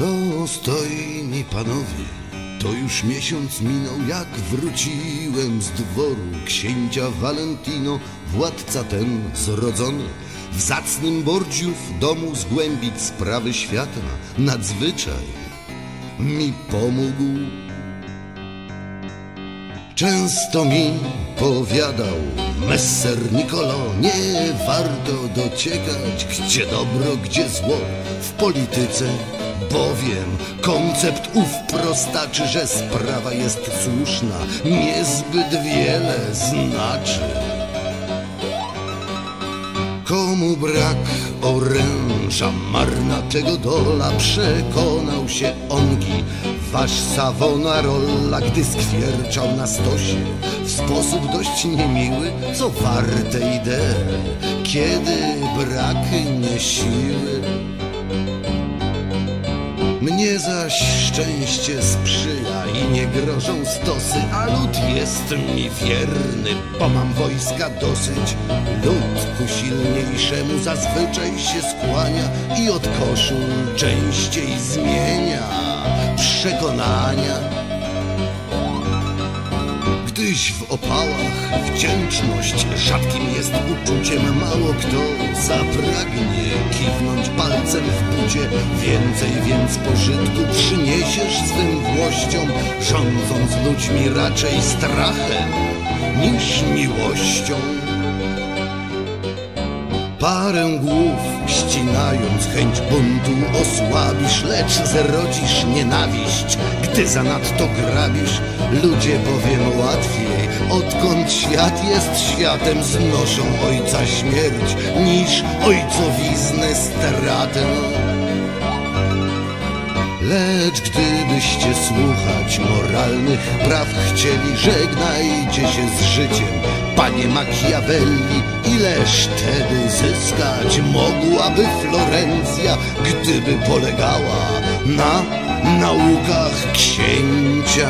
Dostojni panowie, to już miesiąc minął, jak wróciłem z dworu księcia Valentino, władca ten zrodzony. W zacnym Bordziów domu zgłębić sprawy świata, nadzwyczaj mi pomógł. Często mi powiadał Messer Nicolo, nie warto dociekać, gdzie dobro, gdzie zło w polityce, bowiem koncept ów prostaczy, że sprawa jest słuszna, niezbyt wiele znaczy. Komu brak oręża, marna tego dola, przekonał się ongi, wasz Savonarola, gdy skwierczał na stosie, w sposób dość niemiły, co warte idee, kiedy brak nie siły. Mnie zaś szczęście sprzyja i nie grożą stosy, a lud jest mi wierny, bo mam wojska dosyć. Lud ku silniejszemu zazwyczaj się skłania i od koszul częściej zmienia przekonania. Gdyś w opałach wdzięczność rzadkim jest uczuciem, mało kto zapragnie kiwnąć palcem w budzie. Więcej więc pożytku przyniesiesz swym włościom, rządząc ludźmi raczej strachem niż miłością. Parę głów ścinając chęć buntu osłabisz, lecz zrodzisz nienawiść, gdy zanadto grabisz. Ludzie bowiem łatwiej, świat jest światem, znoszą ojca śmierć niż ojcowiznę stratę. Lecz gdybyście słuchać moralnych praw chcieli, żegnajcie się z życiem, panie Machiavelli. Ileż wtedy zyskać mogłaby Florencja, gdyby polegała na naukach księcia?